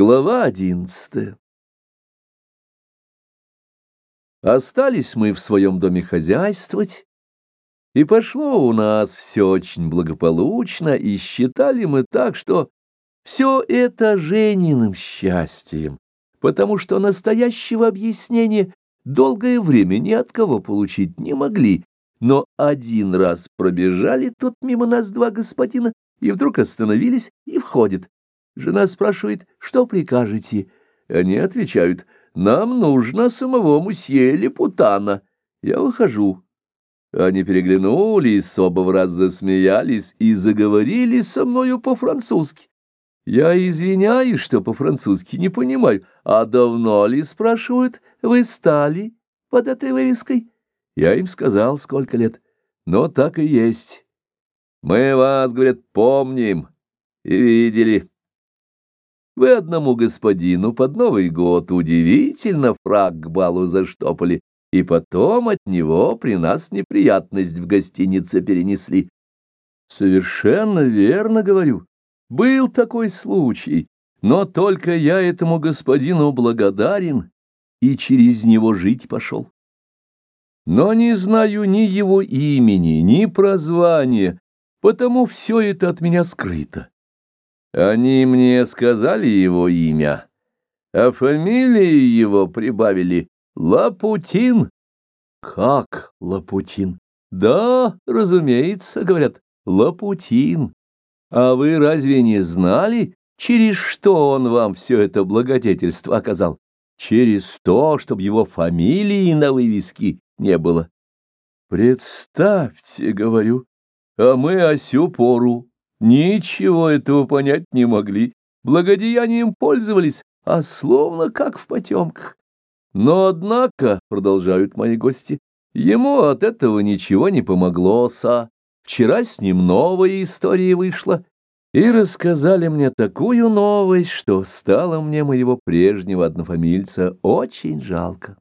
Глава одиннадцатая Остались мы в своем доме хозяйствовать, и пошло у нас все очень благополучно, и считали мы так, что все это Жениным счастьем, потому что настоящего объяснения долгое время ни от кого получить не могли, но один раз пробежали тут мимо нас два господина и вдруг остановились и входят. Жена спрашивает, что прикажете? Они отвечают, нам нужно самого мусье Лепутана. Я выхожу. Они переглянулись, оба в раз засмеялись и заговорили со мною по-французски. Я извиняюсь, что по-французски не понимаю. А давно ли, спрашивают, вы стали под этой вывеской? Я им сказал, сколько лет. Но так и есть. Мы вас, говорят, помним и видели. Вы одному господину под Новый год удивительно фраг к балу заштопали, и потом от него при нас неприятность в гостинице перенесли. Совершенно верно говорю. Был такой случай, но только я этому господину благодарен и через него жить пошел. Но не знаю ни его имени, ни прозвания, потому все это от меня скрыто. Они мне сказали его имя, а фамилии его прибавили Лапутин. Как Лапутин? Да, разумеется, говорят, Лапутин. А вы разве не знали, через что он вам все это благодетельство оказал? Через то, чтобы его фамилии на вывеске не было. Представьте, говорю, а мы о сю пору Ничего этого понять не могли, благодеянием пользовались, а словно как в потемках. Но, однако, — продолжают мои гости, — ему от этого ничего не помогло, са. Вчера с ним новая история вышла, и рассказали мне такую новость, что стало мне моего прежнего однофамильца очень жалко.